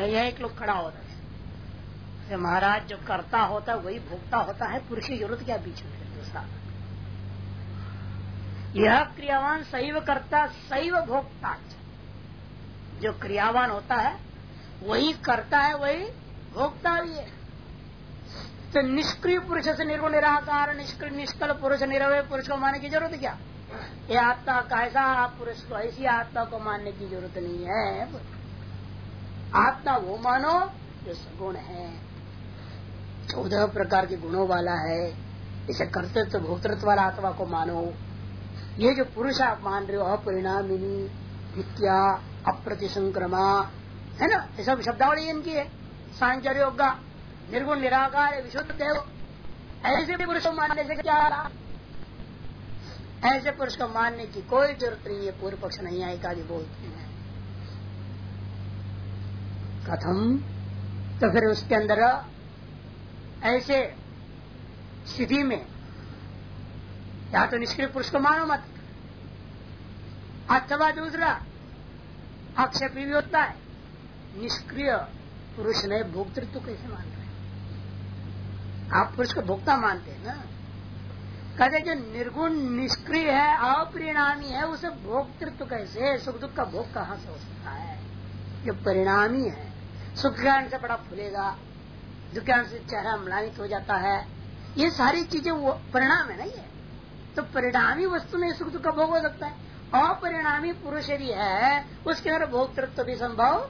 एक लोग खड़ा होता है महाराज जो करता होता है वही भोगता होता है, पुरुष की ज़रूरत क्या बीच में? दूसरा। यह क्रियावान सैव करता सैव भोगता जो क्रियावान होता है, वही करता है, वही भोगता भी है। तो निष्क्रिय पुरुष से निर्गुण, निराकार, निष्क्रिय, निष्कल पुरुष, निरवय पुरुष को मानने की ज़रूरत क्या? ये आत्मा कैसा पुरुष को ऐसी आत्मा को मानने की ज़रूरत नहीं है। आत्मा वो मानो जो सगुण है। चौदह प्रकार के गुणों वाला है। इसे कर्तृत्व, भोक्तृत्व वाला आत्मा को मानो। ये जो पुरुष आप मान रहे हो अपरिणामी नित्या अप्रतिसंक्रमा, है ना? ये सब शब्दावली इनकी है। सांचर योगा निर्गुण, निराकार, विशुद्ध, देव। ऐसे भी पुरुष को मानने से क्या रहा ऐसे पुरुष को मानने की कोई ज़रूरत नहीं है। पूर्व पक्ष नहीं आएगा भी बोलते हैं। कथम। तो फिर उसके अंदर ऐसे स्थिति में, या तो निष्क्रिय पुरुष को मानो मत। अथवा दूसरा आक्षेप भी होता है, निष्क्रिय पुरुष ने भोक्तृत्व कैसे मान रहे आप पुरुष को भोक्ता मानते हैं ना? कहते जो निर्गुण, निष्क्रिय है, अपरिणामी है, उसे भोक्तृत्व कैसे? सुख दुख का भोग कहाँ से हो सकता है? जो परिणामी है। सुख ज्ञान से बड़ा फूलेगा दुख ज्ञान से चेहरा मलानित हो जाता है। ये सारी चीज़ें वो परिणाम है नहीं है तो परिणामी वस्तु में सुख दुख का भोग हो सकता है। अपरिणामी पुरुष यदि है, उसके अंदर भोक्तृत्व भी संभव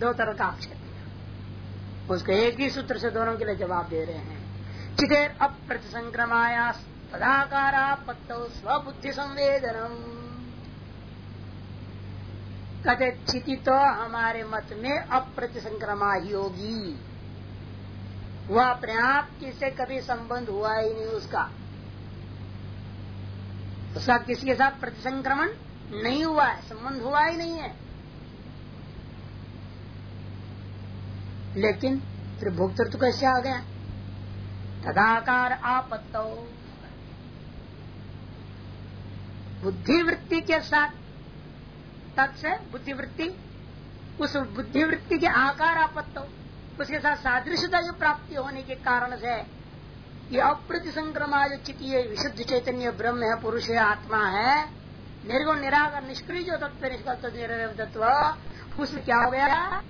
दो तरह का आक्षेप उसको एक ही सूत्र से दोनों के लिए जवाब दे रहे हैं। चितेर अप्रतिसंक्रमाया तदाकारा पत्तो स्वबुद्धि संवेदनम कहते चिति तो हमारे मत में अप्रतिसंक्रमा ही होगी वह अपने आप किसे कभी संबंध हुआ ही नहीं उसका। उसका किसी के साथ प्रतिसंक्रमण नहीं हुआ है, संबंध हुआ ही नहीं है। लेकिन त्रिभोक्तृत्व कैसे आ गया? तदाकार आपत्तो। बुद्धिवृत्ति के साथ तत्से बुद्धिवृत्ति। उस बुद्धिवृत्ति के आकार आपत्तो। उसके साथ सादृश्यता की प्राप्ति होने के कारण से ये अप्रति संक्रमा जो चिति विशुद्ध चैतन्य ब्रह्म है पुरुष है आत्मा है। निर्गुण निराकर निष्क्रिय जो तत्व निष्कल तत्व उसमें क्या हो गया?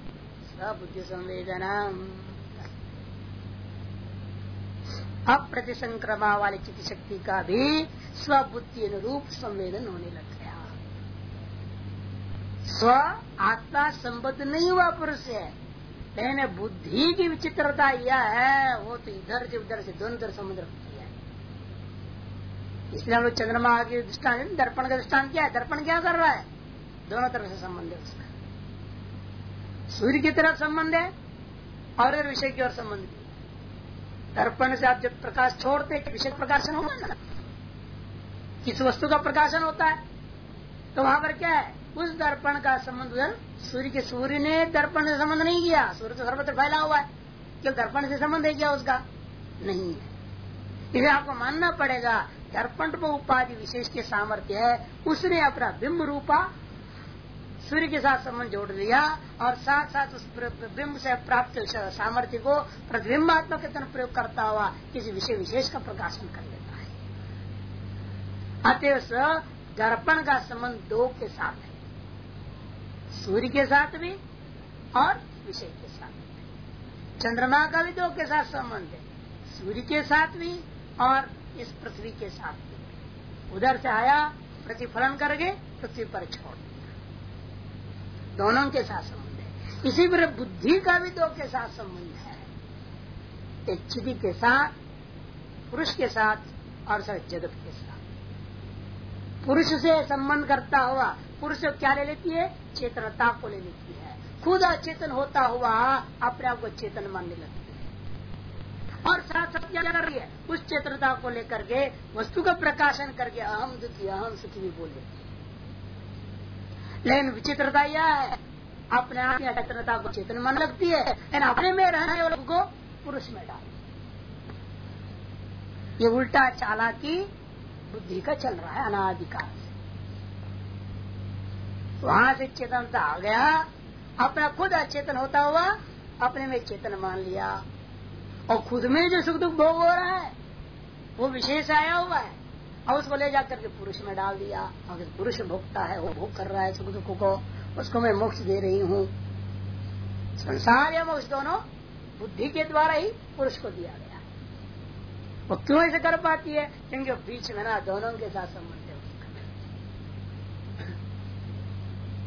सबुद्धि संवेदना अप्रति संक्रमा वाली चित्त शक्ति का भी स्वबुद्धि अनुरूप संवेदन होने लग गया स्व आत्मा संबद्ध नहीं हुआ पुरुष से लेकिन बुद्धि की विचित्रता यह है, वो तो इधर से उधर से दोनों तरफ़ समुद्र है। इसलिए हम लोग चंद्रमा के दृष्टान दर्पण का दृष्टान क्या है? दर्पण क्या कर रहा है? दोनों तरफ़ से संबंध है उसका। सूर्य की तरफ़ संबंध है और विषय की ओर संबंध है। दर्पण से आप जब प्रकाश छोड़ते विषय प्रकाशन होगा ना किस वस्तु का प्रकाशन होता है? तो वहाँ पर क्या है? उस दर्पण का संबंध उधर सूर्य के सूर्य ने दर्पण से संबंध नहीं किया, सूर्य तो सर्वत्र फैला हुआ है। केवल दर्पण से संबंध है क्या उसका? नहीं है। इसे आपको मानना पड़ेगा, दर्पण उपाधि विशेष के सामर्थ्य है, उसने अपना बिंब रूपा, सूर्य के साथ संबंध जोड़ दिया और साथ साथ उस बिंब से प्राप्त सामर्थ्य को प्रतिबिंबात्मक के तरह प्रयोग करता हुआ किसी विषय विशेष का प्रकाशन कर लेता है। अतः दर्पण का संबंध दो के साथ है। सूर्य के साथ भी और विषय के साथ चंद्रमा का भी दो के साथ संबंध है। सूर्य के साथ भी और इस पृथ्वी के साथ भी। उधर से आया, प्रतिफलन करके पृथ्वी पर छोड़ दोनों के साथ संबंध है। इसी तरह बुद्धि का भी दो के साथ संबंध है। एक चिति के साथ, पुरुष के साथ और सर जगत के साथ। पुरुष से संबंध करता हुआ पुरुष क्या ले लेती है? चेतनता को ले लेती है। खुद अचेतन होता हुआ अपने आप को चेतन मानने लगती है। और साथ साथ क्या कर रही है? उस चेतनता को लेकर के, वस्तु का प्रकाशन करके अहम दुखी, अहम सुखी भी बोल लेती है। लेकिन विचित्रता यह है, अपने आप की अचेतनता को चेतन मन लगती है। लेकिन अपने में रहने वाले को पुरुष में डाल ये उल्टा चालाकी बुद्धि का चल रहा है, अनाधिकार वहाँ से चेतनता आ गया। अपना खुद अचेतन होता हुआ अपने में चेतन मान लिया। और खुद में जो सुख दुख भोग हो रहा है, वो विशेष आया हुआ है। और उसको ले जाकर के पुरुष में डाल दिया। अगर पुरुष भोगता है, वो भोग कर रहा है सुख दुख को, उसको मैं मोक्ष दे रही हूँ। संसार या मोक्ष दोनों बुद्धि के द्वारा ही पुरुष को दिया गया। वो क्यों ऐसे कर पाती है? क्योंकि बीच में ना दोनों के साथ संबंध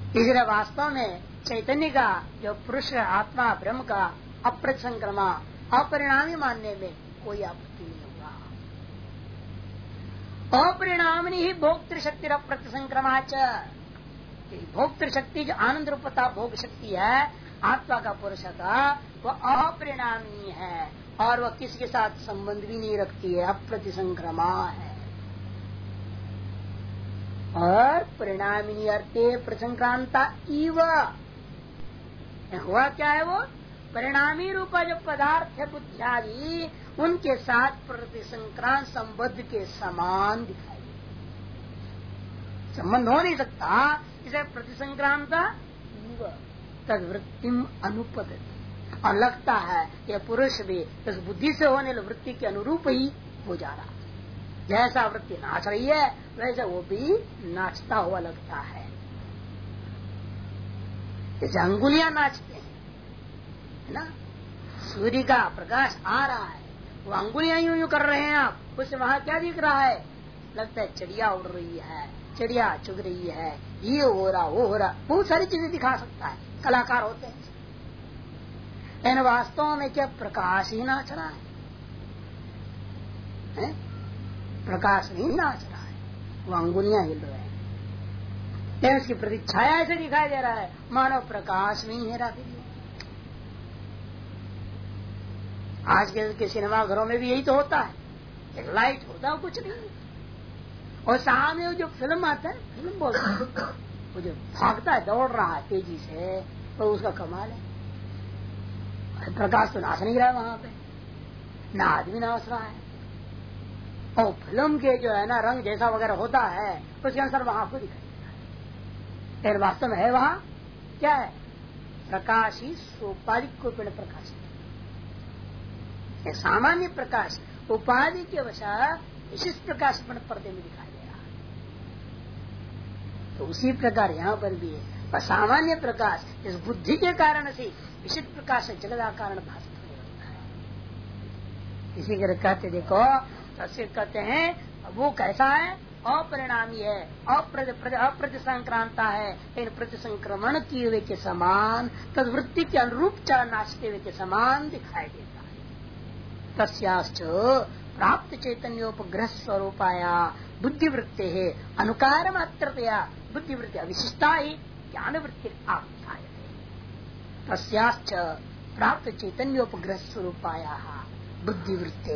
तीसरे वास्तव में चैतन्य का, जो पुरुष आत्मा, ब्रह्म का अप्रसंक्रमा, अपरिणामी मानने में कोई आपत्ति नहीं होगा। अपरिणामी ही भोक्तृ शक्ति अप्रसंक्रमाच भोक्तृ शक्ति जो आनंद रूपता भोग शक्ति है, आत्मा का पुरुष का वह अपरिणामी है और वह किसी के साथ संबंध भी नहीं रखती है, अप्रतिसंक्रमा है। और परिणामी अर्थे प्रसंक्रांता इव। हुआ, क्या है वो? परिणामी रूपा जो पदार्थ है बुद्धियादि, उनके साथ प्रतिसंक्रांत संबद्ध के समान दिखाई संबंध हो नहीं सकता, इसे प्रतिसंक्रांता तद वृत्तिम अनुपदती और लगता है यह पुरुष भी इस बुद्धि से होने वृत्ति के अनुरूप ही हो जा रहा जैसा वृत्ति नाच रही है वैसे वो भी नाचता हुआ लगता है। जैसे अंगुलियाँ नाचते हैं ना? सूर्य का प्रकाश आ रहा है। वो अंगुलियाँ यूँ यूँ कर रहे हैं आप उससे वहाँ क्या दिख रहा है? लगता है चिड़िया उड़ रही है चिड़िया चुग रही है ये हो रहा वो हो रहा। बहुत सारी चीज़ें दिखा सकता है कलाकार होते हैं। लेकिन वास्तव में क्या प्रकाश ही नाच रहा है, है? प्रकाश नहीं नाच रहा है। वो अंगुलियाँ हिल रहे हैं। लेकिन उसकी प्रतिच्छाया ऐसे दिखाई दे रहा है। मानव प्रकाश में ही हेरा आज के, के सिनेमा घरों में भी यही तो होता है। एक लाइट होता है कुछ नहीं। और सामने जो फ़िल्म आता है फ़िल्म बोलता है। वो जो भागता है दौड़ रहा है तेज़ी से तो उसका कमाल है। प्रकाश तो नाच नहीं रहा है वहाँ पे। ना आदमी नाच रहा है। और फ़िल्म के जो है ना, रंग जैसा वगैरह होता है, उसके अनुसार वहाँ आपको दिखाई है। वास्तव में है वहाँ, क्या है? प्रकाश ही सोपाधिक रूपेण प्रकाश सामान्य प्रकाश, उपाधि के वशा विशिष्ट प्रकाश पर्दे में दिखाई दे रहा तो उसी प्रकार यहाँ पर भी है। सामान्य प्रकाश, इस बुद्धि के कारण से विशिष्ट प्रकाश जगदा कारण भाषित होता है। इसी के कहते देखो तस्वीर कहते हैं, वो कैसा है? अपरिणामी है अप्रति संक्रांता है। लेकिन प्रति संक्रमण किए हुए के समान, तदवृत्ति के अनुरूप चरण नाचते हुए के समान दिखाई देता है। तस्याश्च प्राप्त चैतन्योपग्रह स्वरूपाया बुद्धिवृत्ति है अनुकार मात्रतया बुद्धिवृत्ति विशिष्टा ही ज्ञान वृत्ति आप तस्याच प्राप्त चैतन्योपग्रह स्वरूपाया बुद्धिवृत्ति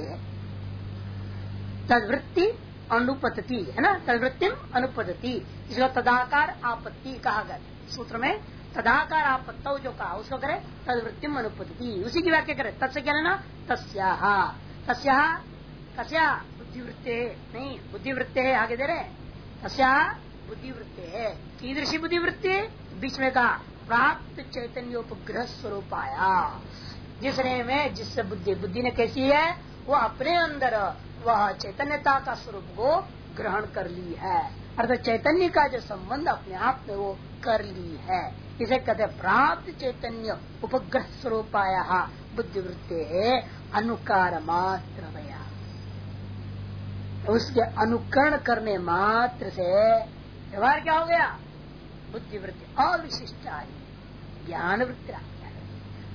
तदवृत्ति अनुपति है ना? तदवृत्ति अनुपति इसको तदाकार आपत्ति कहा गया सूत्र में तदाकार आपत्त जो कहा, उसको करे तदवृत्तिम अनुपति उसी की व्याख्या करे। तत्से क्या लेना? तस्या। तस्या तस्या बुद्धिवृत्ति, नहीं, बुद्धिवृत्ति है, आगे दे रहे तस्या बुद्धिवृत्ति है। कीदृशी बुद्धिवृत्ति? बीच में कहा प्राप्त चैतन्योपग्रह स्वरूप आया जिसने में, जिससे बुद्धि बुद्धि ने कैसी है? वो अपने अंदर वह चैतन्यता का स्वरूप को ग्रहण कर ली है। अर्थात चैतन्य का जो संबंध अपने आप में वो कर ली है। इसे कहते प्राप्त चैतन्य, उपग्रह स्वरूप आया बुद्धिवृत्ति है अनुकार मात्र उसके अनुकरण करने मात्र से व्यवहार क्या हो गया? बुद्धिवृत्ति अविशिष्ट ज्ञान वृत्ति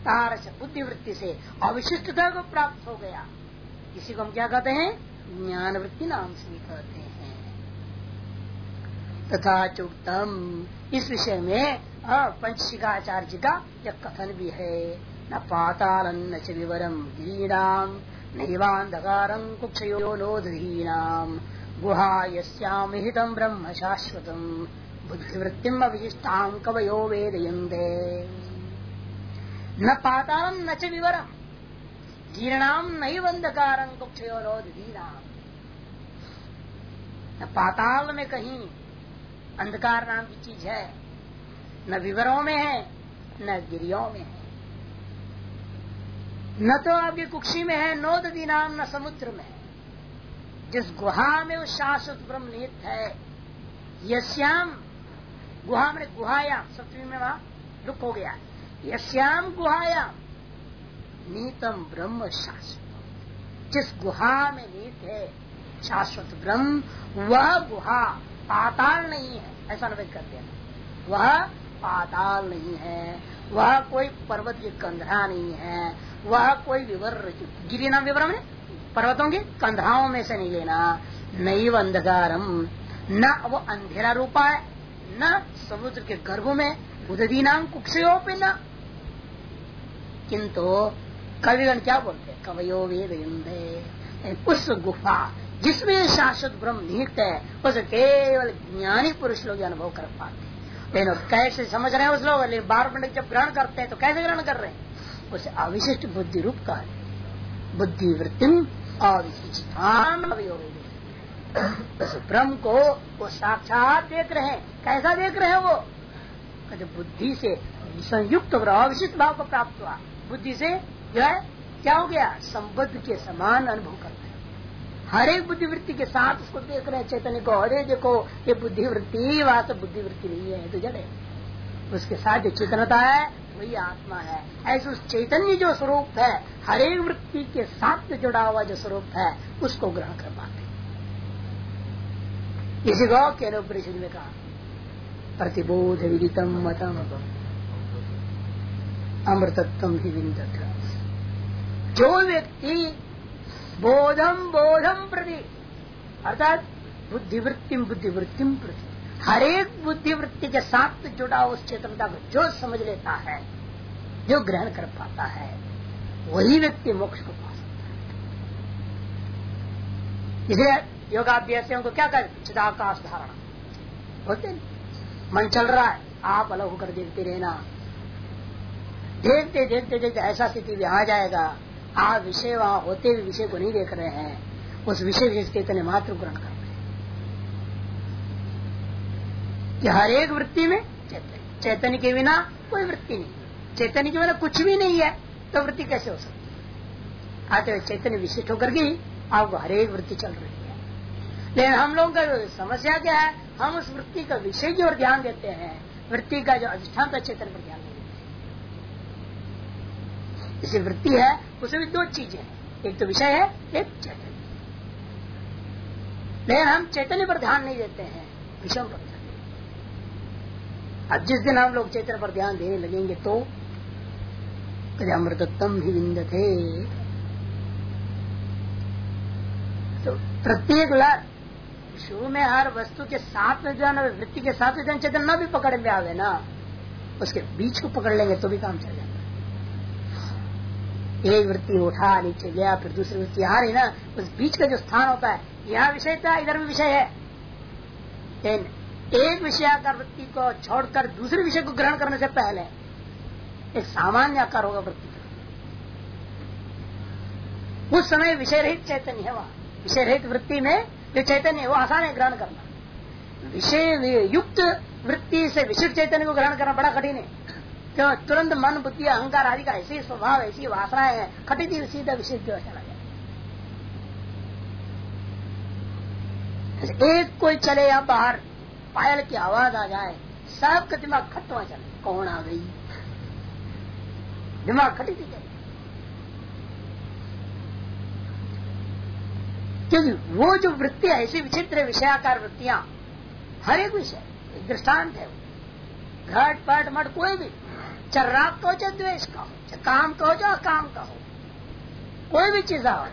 तार से बुद्धि वृत्ति से अविशिष्टता को प्राप्त हो गया। इसी को हम क्या कहते हैं? ज्ञान वृत्ति नाम से भी कहते हैं। तथा चुक्तम। इस विषय में पंचशिकाचार्य का यह कथन भी है। न पाताल, न च विवरम गिरीणाम नैवांधकारं कुक्षयो नोधहीनाम गुहा यस्याम हितम ब्रह्म शाश्वतम बुद्धिवृत्तिम अविशिष्टाम कवयो वेदयंते न पातालम न च विवरम। जीर्णाम नहीं बंधकारं न पाताल में कहीं अंधकार नाम की चीज़ है, न विवरों में है, न गिरियों में है। न तो आपकी कुक्षी में है, नो नदी नाम न समुद्र में जिस गुहा में वो शाश्वत ब्रह्म निहित है यश्याम गुहा में गुहायाम सप्तमी में वहाँ लुक हो गया। यश्याम गुहायाम नीतम ब्रह्म शाश्वत। जिस गुहा में नीत है, शाश्वत ब्रह्म, वह गुहा पाताल नहीं है। ऐसा निवेद करते हैं वह पाताल नहीं है। वह कोई पर्वत की कंधरा नहीं है। वह कोई विवर गिरी नाम विवरण में पर्वतों के कंधराओं में से नहीं लेना। नई अंधकारम। न वो अंधेरा रूपा है, न समुद्र के गर्भ में उददी नाम न। किंतु कविगण क्या बोलते हैं? कवयो वेद उस गुफा जिसमें शाश्वत ब्रह्म निहित है, उसे केवल ज्ञानी पुरुष लोग अनुभव कर पाते लेकिन कैसे समझ रहे हैं उस लोग? बार पंडित जब ग्रहण करते हैं तो कैसे ग्रहण कर रहे हैं? उसे अविशिष्ट बुद्धि रूप का बुद्धि वृत्ति अविशिष्टान ब्रह्म को वो साक्षात देख रहे हैं। कैसा देख रहे हैं वो? बुद्धि से संयुक्त अविशिष्ट भाव को प्राप्त हुआ। बुद्धि से जो है क्या हो गया? संबद्ध के समान अनुभव करते हैं। हर एक बुद्धिवृत्ति के साथ उसको देख रहे हैं, चैतन्य को, अरे देखो, ये बुद्धिवृत्ति, वास्तव बुद्धिवृत्ति नहीं है तो जड़े उसके साथ जो चेतनता है, वही आत्मा है। ऐसे उस चैतन्य जो स्वरूप है, हर एक वृत्ति के साथ जुड़ा हुआ जो स्वरूप है, उसको ग्रहण कर पाते इसी को केनो परिषद में कहा, प्रतिबोध विदितम मतम। अमृतत्व ही विंदत जो व्यक्ति बोधम बोधम प्रति, अर्थात बुद्धिवृत्तिम बुद्धिवृत्तिम प्रति, हर एक बुद्धिवृत्ति के साथ जुड़ा उस चेतनता को जो समझ लेता है, जो ग्रहण कर पाता है, वही व्यक्ति मोक्ष को पा सकता है। इसलिए योगाभ्यासियों को क्या कर? चिदाकाश धारणा। बोलते मन चल रहा है, आप अलग होकर देखते रहना। देखते देखते देखते ऐसा स्थिति भी आ जाएगा आप विषय वहाँ होते हुए विषय को नहीं देख रहे हैं, उस विषय विशेष चैतन्य मात्र ग्रहण कर रहे हैं। कि हर एक वृत्ति में चैतन्य चैतन्य के बिना कोई वृत्ति नहीं। चैतन्य के बिना कुछ भी नहीं है तो वृत्ति कैसे हो सकती है? आते चैतन्य विशिष्ट होकर के आपको हर एक वृत्ति चल रही है। लेकिन हम लोगों का समस्या क्या है, हम उस वृत्ति का विषय की ओर ध्यान देते हैं। वृत्ति का जो अधिष्ठान का चेतन पर ध्यान देते। हैं जैसे वृत्ति है उसमें भी दो चीज़ें एक तो विषय है, एक चैतन्य। लेकिन हम चैतन्य पर ध्यान नहीं देते हैं, विषयों पर ध्यान अब जिस दिन हम लोग चैतन्य पर ध्यान देने लगेंगे तो अमृतत्म भी विंद थे तो प्रत्येक लाख शुरू में हर वस्तु के साथ में जो है ना वृत्ति के साथ में चेतन न भी पकड़ में आवे ना, उसके बीच को पकड़ लेंगे तो भी काम चल जाएगा। एक वृत्ति उठा नीचे गया, फिर दूसरी वृत्ति आ रही ना, उस बीच का जो स्थान होता है, यहाँ विषय था इधर भी विषय है? लेकिन एक विषय का वृत्ति को छोड़कर दूसरे विषय को ग्रहण करने से पहले, एक सामान्य आकार होगा वृत्ति उस समय विषय रहित चैतन्य है वहाँ। विषय रहित वृत्ति में जो चैतन्य है, वो आसान है ग्रहण करना। विषय युक्त वृत्ति से विशिष्ट चैतन्य को ग्रहण करना बड़ा कठिन है। क्यों तुरंत मन, बुद्धि, अहंकार आदि का ऐसे स्वभाव, ऐसी वासनाएँ है कठिन सीधा विशेष की चला जाए एक कोई चले या बाहर, पायल की आवाज़ आ जाए सबका दिमाग खटवा चले कौन आ गई? दिमाग खटी थी चले क्योंकि वो जो वृत्ति ऐसी विचित्र विषयाकार वृत्तियाँ, हर एक विषय, एक दृष्टांत है घट, पट, मठ, कोई भी। चाहे राग कहो, चाहे द्वेष का हो चाहे काम कहो, चाहे काम का हो कोई भी चीज़ आओ,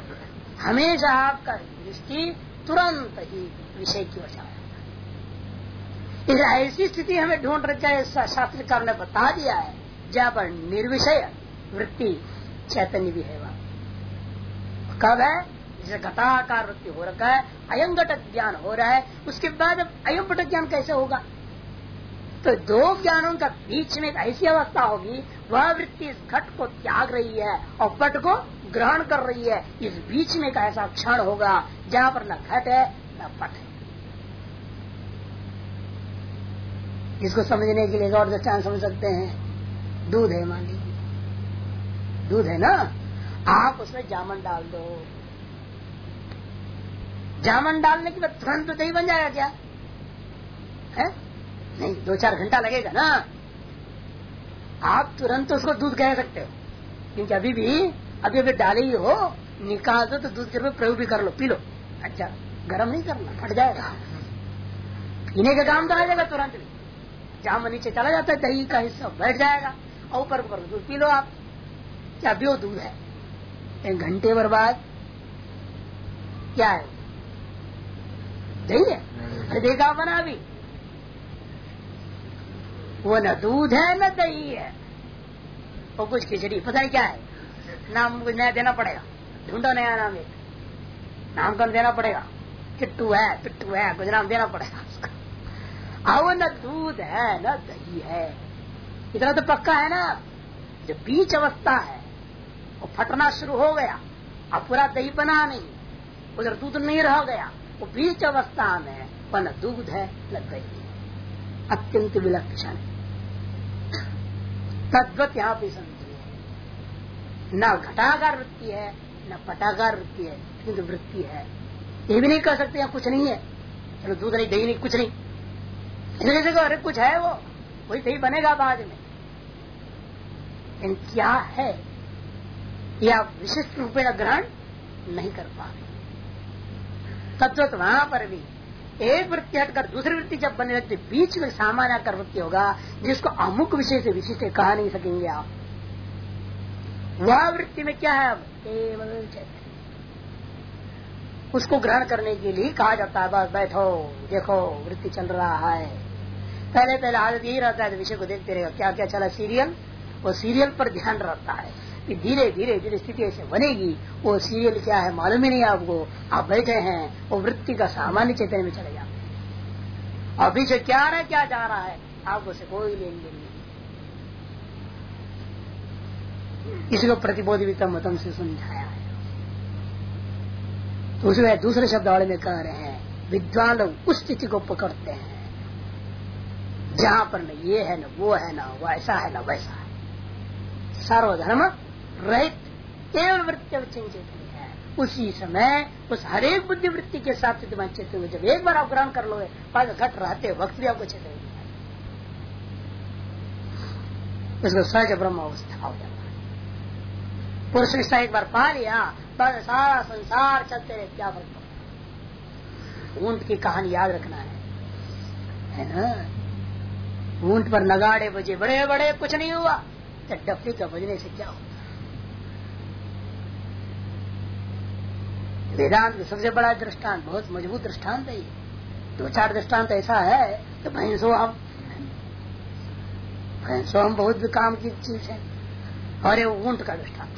हमेशा आपका दृष्टि तुरंत ही विषय की ओर इस ऐसी स्थिति हमें ढूंढ रखा है शास्त्रकार ने बता दिया है, जहाँ पर निर्विषय वृत्ति चैतन्य भी है वह। कब है? जैसे घटाकार वृत्ति हो रखा है अयम घटक ज्ञान हो रहा है, उसके बाद अयम ज्ञान कैसे होगा? तो दो ज्ञानों का बीच में एक ऐसी अवस्था होगी, वह वृत्ति इस घट को त्याग रही है और पट को ग्रहण कर रही है। इस बीच में एक ऐसा क्षण होगा, जहाँ पर न घट है, न पट है। इसको समझने के लिए और दृष्टान समझ सकते हैं। दूध है, मान लीजिए। दूध है ना? आप उसमें जामन डाल दो। जामन डालने के बाद तुरंत दही बन जाएगा क्या? है? नहीं दो चार घंटा लगेगा ना। आप तुरंत उसको दूध कह सकते हो। क्योंकि अभी भी, अभी अभी डाले ही हो, निकाल दो तो दूध के रूप प्रयोग भी कर लो, पी लो। अच्छा गर्म नहीं करना, फट जाएगा। पीने का काम तो आ जाएगा तुरंत भी। जहाँ नीचे चला जाता है, दही का हिस्सा बैठ जाएगा, और ऊपर ऊपर दूध पी लो आप। क्या भी वो दूध है। एक घंटे भर बाद क्या है? दही है? अरे देखा बना अभी। वो न दूध है, न दही है। वो कुछ खिचड़ी, पता है क्या है? नाम कुछ नया देना पड़ेगा। ढूंढो नया नाम एक। नामकरण देना पड़ेगा? किट्टू है, पिट्टू है, कुछ नाम देना पड़ेगा उसका। अब न दूध है, न दही है। इतना तो पक्का है ना? जो बीच अवस्था है, वो फटना शुरू हो गया। अब पूरा दही बना नहीं। उधर दूध नहीं रह गया। वो बीच अवस्था में वह न दूध है, न दही। अत्यंत विलक्षण तद्वत यहाँ पे समझिए न घटाकार वृत्ति है, न पटाकार वृत्ति है, किंतु वृत्ति है। ये भी नहीं कर सकते, यहाँ कुछ नहीं है। चलो दूध नहीं, दही नहीं, कुछ नहीं। इधर जगह अरे कुछ है वो, वही दही बनेगा बाद में। लेकिन क्या है? या विशिष्ट रूपे ग्रहण नहीं कर पा रहे तत्व वहाँ पर भी एक वृत्ति हटकर दूसरी वृत्ति जब बने लगती बीच में सामान्य कर वृत्ति होगा, जिसको अमुक विषय से विशिष्ट कहा नहीं सकेंगे आप। वह वृत्ति में क्या है? अब केवल चैतन्य उसको ग्रहण करने के लिए कहा जाता है, बस बैठो, देखो, वृत्ति चल रहा है। पहले पहले आदत यही रहता है विषय को देखते रहेगा क्या क्या चला सीरियल? वो सीरियल पर ध्यान रहता है। कि धीरे धीरे धीरे स्थिति ऐसे बनेगी, वो सीरियल क्या है मालूम ही नहीं आपको। आप बैठे हैं, वो वृत्ति का सामान्य चेतन में चले जाते अभी से क्या रहा है क्या जा रहा है आपको से कोई लेन देन नहीं इसको प्रतिबोध मतम से समझाया है। तो उसमें दूसरे शब्द वाले में कह रहे हैं, विद्वान लोग उस स्थिति को पकड़ते हैं, जहाँ पर न ये है, न वो है, न वैसा है, न वैसा है। सर्वधर्म रहित केवल वृत्ति चेतन है उसी समय, उस हरेक बुद्धि वृत्ति के साथ विद्यमान चेतन हुए जब एक बार आप ग्रहण कर बाद घट रहते वक्त भी आपको चेतन सहज ब्रह्म अवस्था हो जाता है। पुरुष निष्ठा एक बार पा लिया बस सारा संसार चलते रहे, क्या पड़ता ऊँट की कहानी याद रखना है। है ना? ऊँट पर नगाड़े बजे बड़े बड़े कुछ नहीं हुआ। तो डफली का बजने से क्या होता वेदांत सबसे बड़ा दृष्टांत, बहुत मज़बूत दृष्टांत है दो चार दृष्टांत ऐसा है तो भैंसो हम। भैंसो हम बहुत काम की चीज़ है, और ये ऊँट का दृष्टांत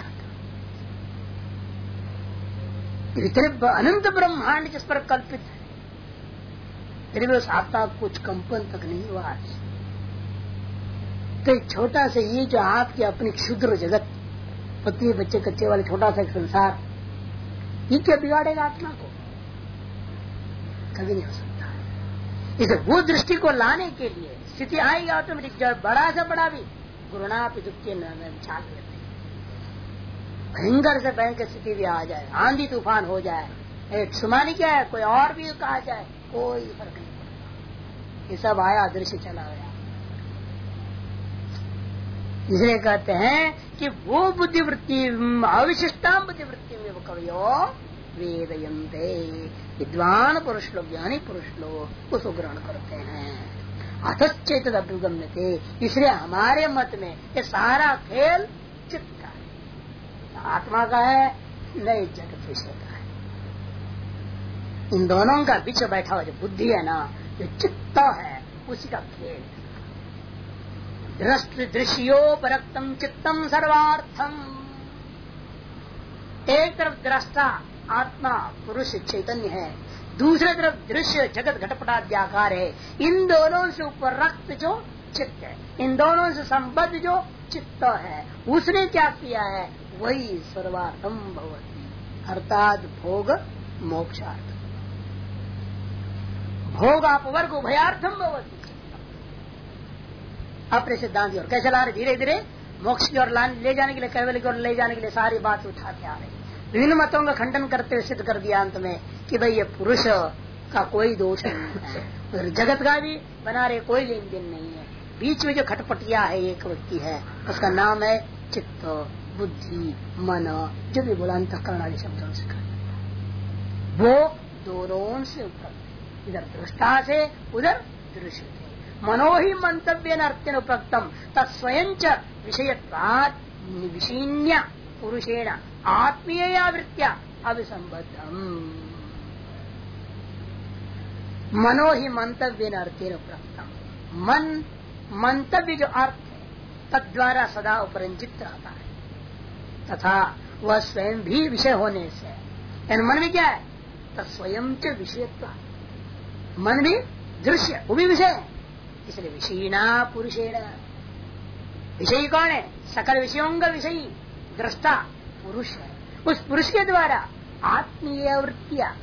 इतने अनंत ब्रह्मांड जिस पर कल्पित है, फिर भी उस आत्मा कुछ कंपन तक नहीं हुआ आज। तो छोटा सा ये जो आपकी अपनी क्षुद्र जगत, पति, बच्चे, कच्चे वाले छोटा सा संसार ये क्या बिगाड़ेगा आत्मा को। कभी नहीं हो सकता। इसे वो दृष्टि को लाने के लिए स्थिति आएगी ऑटोमेटिक जब बड़ा से बड़ा भी गुरुना दुखी छाल लेते। भयंकर से भयंकर स्थिति भी आ जाए, आंधी तूफ़ान हो जाए एक सुमानी क्या है? कोई और भी कहा जाए? कोई फ़र्क नहीं पड़ता। ये सब आया, दृश्य चला गया। इसलिए कहते हैं कि वो बुद्धिवृत्ति अविशिष्टा बुद्धिवृत्ति में कवियो वेदयंते विद्वान पुरुष लोग, ज्ञानी पुरुष लोग उसको ग्रहण करते हैं। अथचेत अभ्युगम्य थे इसलिए हमारे मत में ये सारा खेल चित्त का है। आत्मा का है नई जगत विषय का है। इन दोनों का बीच बैठा हुआ जो बुद्धि है ना, जो चित्त है, उसी का खेल दृश्योपरक्तम चित्तम सर्वार्थम एक तरफ़ दृष्टा, आत्मा, पुरुष, चैतन्य है। दूसरे तरफ़ दृश्य, जगत, घटपटाद्याकार है। इन दोनों से ऊपर रक्त जो चित्त है। इन दोनों से संबद्ध जो चित्त है, उसने क्या किया है? वही सर्वार्थम भवती। अर्थात भोग, मोक्षार्थ। भोग अपवर्ग उभयार्थम भवती। अपने सिद्धांत और कैसे ला रहे? धीरे धीरे मोक्ष की ओर ले जाने के लिए कैवल की ओर ले जाने के लिए सारी बात उठाते आ रहे विभिन्न मतों का खंडन करते हुए सिद्ध कर दिया अंत में कि भाई ये पुरुष का कोई दोष नहीं है। जगत का भी बना रहे कोई लेन देन नहीं है। बीच में जो खटपटिया है, एक व्यक्ति है, उसका नाम है चित्त, बुद्धि, मन, जो भी बोला अंतकरण आदि शब्दों से कर वो दोनों से उपलब्ध इधर दृष्टा से, उधर दृश्य मनो ही मंतव्य नर्त्यन उपक्तम तत्स्वयं विषय विषीन्य पुरुषेण आत्मीय वृत्तिया अभिसंबद्धम मनो ही मंतव्य नर्त्यन उपक्तम मन, मंतव्य जो अर्थ है, तद्वारा सदा उपरंजित रहता है। तथा वह स्वयं भी विषय होने से मन में क्या है? तो स्वयं च विषयत्व मन भी दृश्य, वो भी विषय है। इसलिए विषयीना पुरुषेण। विषयी कौन है? सकल विषयों का विषयी। दृष्टा पुरुष है। उस पुरुष के द्वारा आत्मीय वृत्तियाँ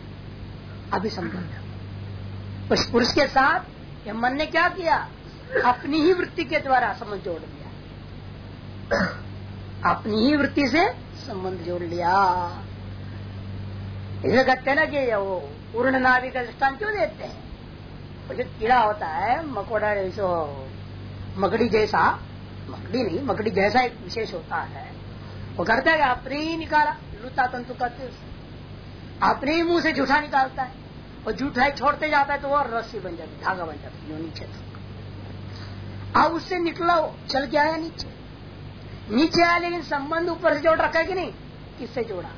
अभिसंबंध उस पुरुष के साथ मन ने क्या किया? अपनी ही वृत्ति के द्वारा संबंध जोड़ लिया। अपनी ही वृत्ति से संबंध जोड़ लिया। इसे कहते ना कि वो पूर्ण नाभि का दृष्टान क्यों देते हैं? वो जो कीड़ा होता है, मकोड़ा जैसो, मकड़ी जैसा, मकड़ी नहीं, मकड़ी जैसा एक विशेष होता है। वो करता है अपने ही निकाला लुता तंतु करते अपने ही मुँह से जूठा निकालता है। और जूठा छोड़ते जाता है तो वो रस्सी बन जाती धागा बन जाती है नीचे अब उससे निकला वो चल के आया नीचे। नीचे आया लेकिन संबंध ऊपर से जोड़ रखा है कि नहीं? किससे जोड़ा?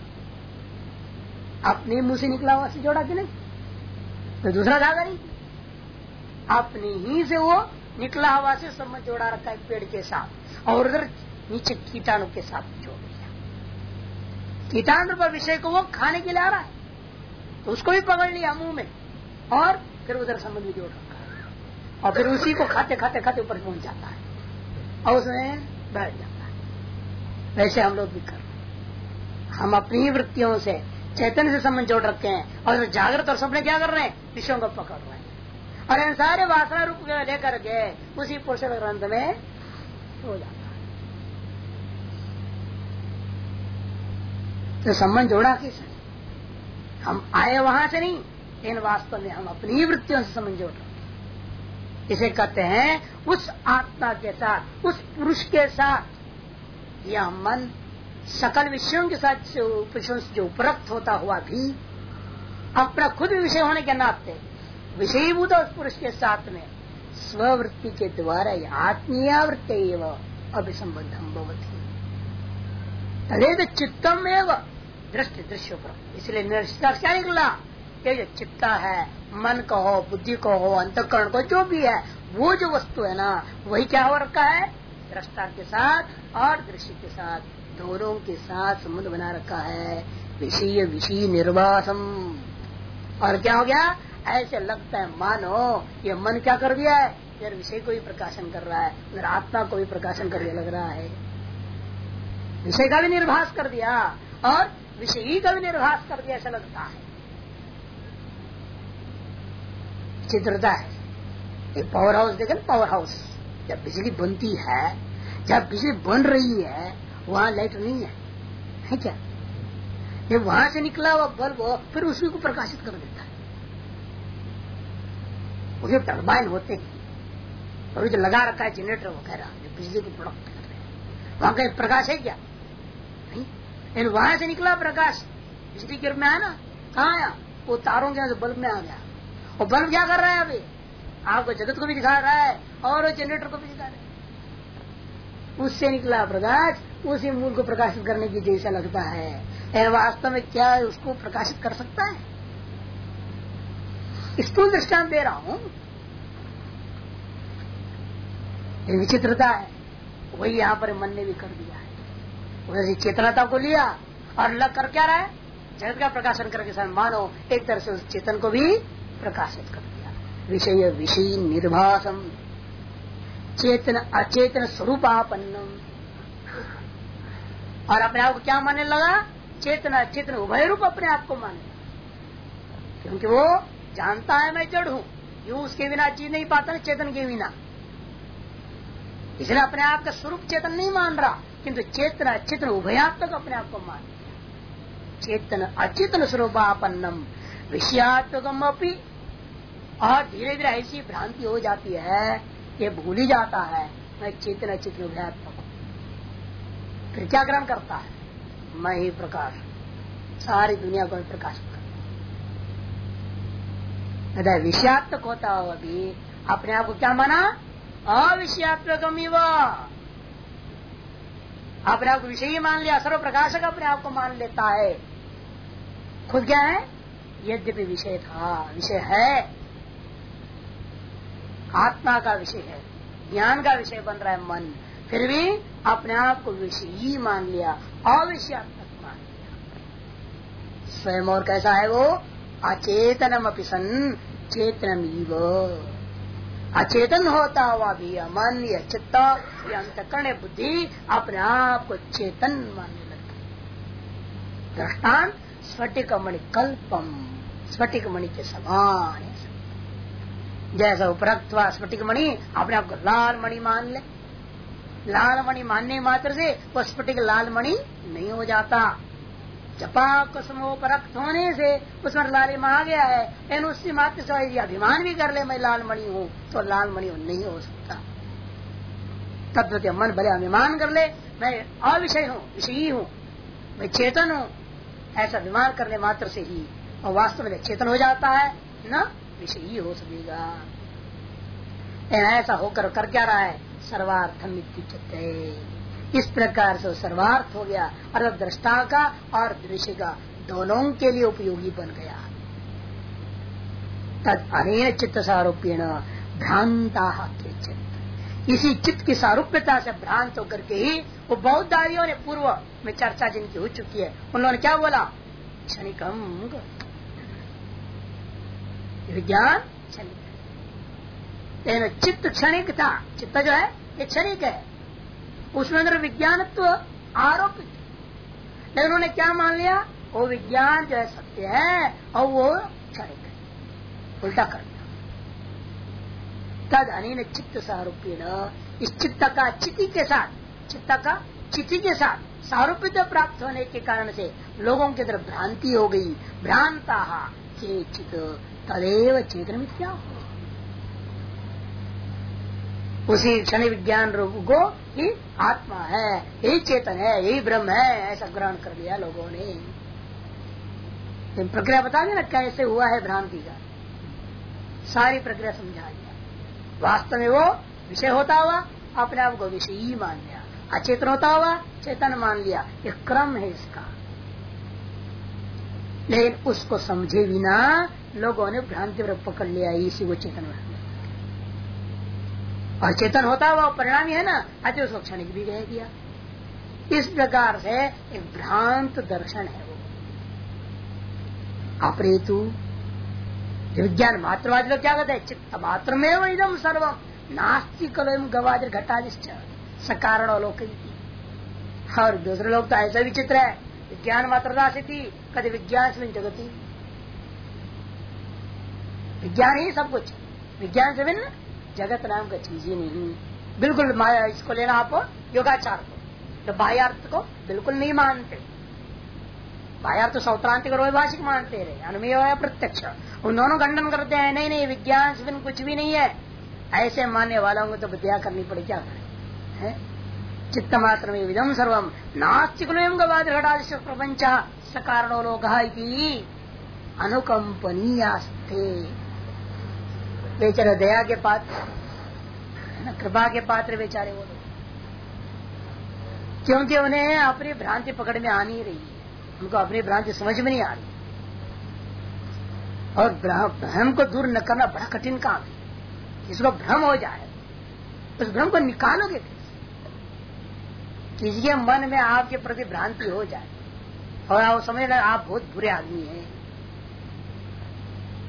अपने मुँह से निकला हुआ से जोड़ा कि नहीं? तो दूसरा धागा नहीं? अपने ही से वो निकला हवा से संबंध जोड़ा रखा है पेड़ के साथ, और उधर नीचे कीटाणु के साथ जोड़ दिया। कीटाणु पर विषय को वो खाने के लिए आ रहा है तो उसको भी पकड़ लिया मुँह में, और फिर उधर संबंध भी जोड़ रखा है। और फिर उसी को खाते खाते खाते ऊपर पहुँच जाता है, और उसमें बैठ जाता है। वैसे हम लोग भी कर रहे हम अपनी वृत्तियों से, चैतन्य से संबंध जोड़ रखे हैं, और जागृत और सपने क्या कर रहे हैं? विषयों को पकड़ रहे हैं। और इन सारे वासना रूप लेकर के उसी पुरुष ग्रंथ में हो जाता है। तो संबंध जोड़ा किस हम आए वहाँ से नहीं, इन वास्तव में हम अपनी वृत्तियों से संबंध जोड़ रहे इसे कहते हैं उस आत्मा के साथ, उस पुरुष के साथ। यह मन सकल विषयों के साथ पुरुषों से जो उपरक्त होता हुआ भी अपना खुद विषय होने के नाते विषयभूत उस पुरुष के साथ में स्ववृत्ति के द्वारा आत्मीयावृत्त अभिसंबद्धम भवती। तदेत चित्तम एवं दृष्टि दृश्य पर इसलिए निष्कर्ष क्या निकला ये जो चित्ता है, मन का हो, बुद्धि को हो, अंतकरण को जो भी है, वो जो वस्तु है ना, वही क्या हो रखा है? दृष्टा के साथ और दृश्य के साथ। दोनों के साथ संबंध बना रखा है। विषय विषय निर्वासम। और क्या हो गया? ऐसे लगता है, मानो, ये मन क्या कर दिया है? यार, विषय को भी प्रकाशन कर रहा है, मेरा आत्मा को भी प्रकाशन कर दिया लग रहा है। विषय का भी निर्भास कर दिया, और विषय ही का भी निर्भास कर दिया, ऐसा लगता है। चित्रता है। ये पावर हाउस देखे ना पावर हाउस जब बिजली बनती है, जब बिजली बन रही है, वहाँ लाइट नहीं है। है क्या? ये वहाँ से निकला हुआ बल्ब, फिर उसी को प्रकाशित कर देता है। वो टर्बाइन होते हैं। और जो लगा रखा है जनरेटर वगैरह जो बिजली को प्रोडक्ट कर रहे हैं। वहाँ का प्रकाश है क्या? नहीं। वहाँ से निकला प्रकाश। बिजली के में आया ना? कहा आया? वो तारों के यहाँ बल्ब में आ गया। और बल्ब क्या कर रहा है अभी? आपको जगत को भी दिखा रहा है, और जनरेटर को भी दिखा रहा है। उससे निकला प्रकाश, उसी मूल को प्रकाशित करने की जैसा लगता है। वास्तव में क्या उसको प्रकाशित कर सकता है? स्थूल दृष्टांत दे रहा हूँ। विचित्रता है। वही यहाँ पर मन ने भी कर दिया है। वैसे चेतनता को लिया और लग कर क्या रहा है? जगत का प्रकाशन करके सर मानो, एक तरह से उस चेतन को भी प्रकाशित कर दिया। विषय विषय निर्भाषम चेतन अचेतन स्वरूपापन्नम। और अपने आप को क्या मानने लगा? चेतन अचेतन उभय रूप अपने आप को माने क्योंकि वो जानता है मैं जड़ हूँ। यूँ उसके बिना चीज़ नहीं पाता ना चेतन के बिना। इसलिए अपने आप का स्वरूप चेतन नहीं मान रहा, किंतु चेतन अचेतन, उभयात्मक अपने आप को मान चेतन अचेतन स्वरूपापन्नम, विषयात्मकम अपनी और धीरे धीरे ऐसी भ्रांति हो जाती है ये भूल ही जाता है, मैं चेतन अचेतन, उभयात्मक फिर क्या ग्रहण करता है? मैं ही प्रकाश। सारी दुनिया को प्रकाश कर विषयात्मक होता हो अभी अपने आप को क्या माना अविषयात्मकम अपने आप को विषय मान लिया सर्व प्रकाशक अपने आप को मान लेता है। खुद क्या है? यद्यपि विषय था, विषय है। आत्मा का विषय है, ज्ञान का विषय बन रहा है मन। फिर भी अपने आप को विषय ही मान लिया, अविषयात्मक मान लिया। स्वयं और कैसा है वो? अचेतनम अपनी सन चेतनम अचेतन होता हुआ भी मन या चित्त या अंतकरण बुद्धि अपने आप को चेतन मानने लगता दृष्टान स्फटिक मणि कल्पम स्फटिक मणि के समान जैसा उपरक्त हुआ स्फटिक मणि अपने आप को लाल मणि मान ले। लाल मणि मानने मात्र से वो स्फटिक लाल मणि नहीं हो जाता। जपा कुसमोपरक्त होने से, उसमें लालिमा आ गया है। लेकिन उससे मात्र से अभिमान भी कर ले, मैं लाल मणि हूँ तो लाल मणि नहीं हो सकता। तत्व के मन भले अभिमान कर ले? मैं अविषय हूँ, विषयी हूँ, मैं चेतन हूँ। ऐसा अभिमान करने मात्र से ही, और वास्तव में चेतन हो जाता है, न विषयी हो सकेगा। ऐसा होकर कर क्या रहा है? सर्वार्थम इस प्रकार से सर्वार्थ हो गया अर्थात दृष्टा का और दृश्य का दोनों के लिए उपयोगी बन गया। तद अने चित्त सारूप्यण भ्रांता के चित्त इसी चित्त की सारूप्यता से भ्रांत होकर के ही वो बौद्धारियों ने पूर्व में चर्चा जिनकी हो चुकी है, उन्होंने क्या बोला? क्षणिकम विज्ञान क्षणिक। चित्त क्षणिक था चित्त जो है, ये क्षणिक है। उसमें अंदर विज्ञानत्व आरोपित। लेकिन उन्होंने क्या मान लिया? वो विज्ञान जो है, सत्य है, और वो क्षणिक उल्टा कर तद अनिन चित्त सारूप्य इस चित्त का चिति के साथ, चित्त का चिति के साथ सारूप्य प्राप्त होने के कारण से लोगों की तरफ़ भ्रांति हो गई। भ्रांता के चित तदेव चेतन मिथ्या हो उसी क्षण विज्ञान रूप को ही आत्मा है यही चेतन है यही ब्रह्म है, ऐसा ग्रहण कर लिया लोगों ने। प्रक्रिया बता देना कैसे हुआ है भ्रांति का? सारी प्रक्रिया समझा दिया। वास्तव में वो विषय होता हुआ अपने आप को विषय ही मान लिया, अचेतन होता हुआ चेतन मान लिया। ये क्रम है इसका। लेकिन उसको समझे बिना लोगों ने भ्रांति पकड़ लिया, इसी को चेतन मान और चेतन होता हुआ परिणाम है ना, अति उसको क्षणिक भी कह दिया इस प्रकार से एक भ्रांत दर्शन है वो। अप्रेतु विज्ञान मात्रवादी लोग क्या कहते हैं? चित्त मात्र में वो इदम सर्वम नास्ती कलो गवादर घटादिश्च, सकारण और दूसरे लोग तो ऐसा विचित्र है, विज्ञान मात्रता से थी कभी विज्ञान से जगती। विज्ञान ही सब कुछ, विज्ञान से भिन्न जगत नाम का चीज़ ही नहीं। बिल्कुल माया इसको लेना आप योगाचार को। तो बाह्यार्थ को बिल्कुल नहीं मानते। बाह्यार्थ सौत्रांतिक और वैभाषिक मानते रहे अनुमेय प्रत्यक्ष। उन दोनों खंडन करते हैं। नहीं नहीं, विज्ञान से कुछ भी नहीं है। ऐसे मानने वालों को तो विद्या करनी पड़े, क्या करें? चित्त मात्र में विदम सर्वम। नास्तिक प्रपंच। सकारणो लोग अनुकंपनीयास्ते बेचारे दया के पात्र, कृपा के पात्र बेचारे वो लोग। क्योंकि उन्हें अपनी भ्रांति पकड़ में आ नहीं रही है। उनको अपनी भ्रांति समझ में नहीं आ रही और भ्रम को दूर न करना बड़ा कठिन काम है। जिसको भ्रम हो जाए, उस भ्रम को निकालोगे किसी? के मन में आपके प्रति भ्रांति हो जाए। और आप समझ रहे आप बहुत बुरे आदमी हैं।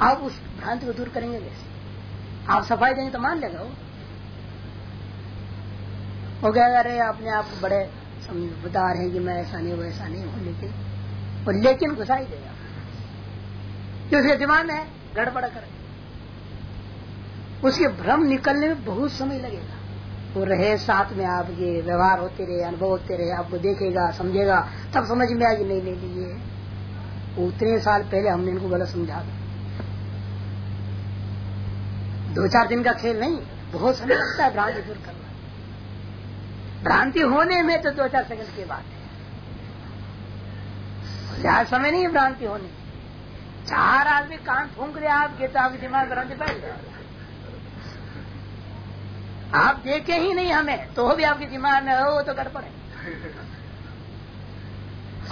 आप उस भ्रांति को दूर करेंगे कैसे? आप सफ़ाई देंगे तो मान लेगा वो। वो क्या अरे अपने आप बड़े बता रहे हैं कि मैं ऐसा नहीं वैसा नहीं हूँ, लेकिन वो लेकिन घुसा ही देगा। जो उसके दिमाग में है, गड़बड़ कर। उसके भ्रम निकलने में बहुत समय लगेगा। वो रहे, साथ में आपके व्यवहार होते रहे, अनुभव होते रहे, आपको देखेगा, समझेगा, तब समझ में आएगी, नहीं नहीं लिए उतने साल पहले हमने इनको गलत समझा था। दो चार दिन का खेल नहीं, बहुत समय लगता है भ्रांति दूर करना। भ्रांति होने में तो दो चार सेकंड की बात है। ज़्यादा समय नहीं है भ्रांति होने। चार आदमी कान फूंक रहे आपके तो आपके दिमाग भ्रांति बैठ जाएगा आप देखे ही नहीं हमें तो भी आपके दिमाग में हो तो गड़बड़ है।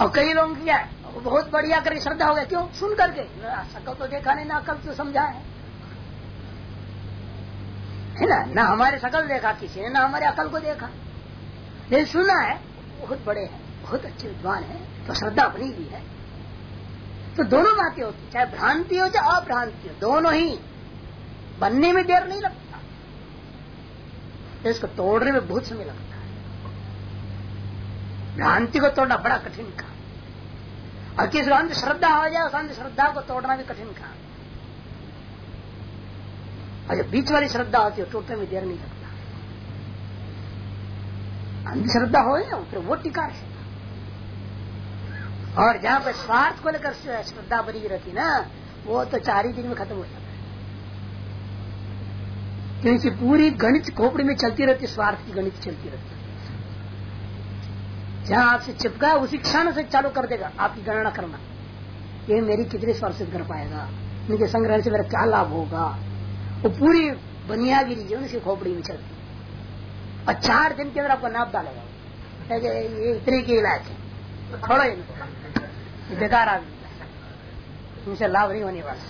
और कई लोग किया बहुत बढ़िया कर श्रद्धा हो गया, क्यों? सुन करके। सकल तो देखा नहीं, ना, कल तो समझा है है? ना ना हमारे सकल देखा, किसी ने ना हमारे अकल को देखा। लेकिन सुना है? बहुत बड़े हैं, बहुत अच्छे विद्वान है तो श्रद्धा बनी हुई है। तो दोनों बातें होती, चाहे भ्रांति हो, चाहे अभ्रांति हो, दोनों ही बनने में देर नहीं लगती। इसको तोड़ने में बहुत समय लगता है। भ्रांति को तोड़ना बड़ा कठिन काम। और किस अंध श्रद्धा हो जाए, उस अंधश्रद्धा को तोड़ना भी कठिन काम। और जब बीच वाली श्रद्धा होती है, टूटने में देर नहीं लगता। अंधश्रद्धा हो ना फिर वो टिका है। और जहाँ पर स्वार्थ को लेकर श्रद्धा बनी रहती ना, वो तो चार ही दिन में खत्म हो जाता है। क्योंकि पूरी गणित खोपड़ी में चलती रहती, स्वार्थ की गणित चलती रहती जहाँ आपसे चिपका, उसी क्षण से चालू कर देगा, आपकी गणना करना। ये मेरी कितनी स्पर्शित कर पाएगा? इनके संग्रह से मेरा क्या लाभ होगा? वो पूरी बुनियागिरी जो उसकी खोपड़ी में चलती और चार दिन के अंदर आपको नाप डालेगा। ये इतने के इलाज है। छोड़ो इनको। बेकार आदमी इनसे लाभ नहीं होने वाला।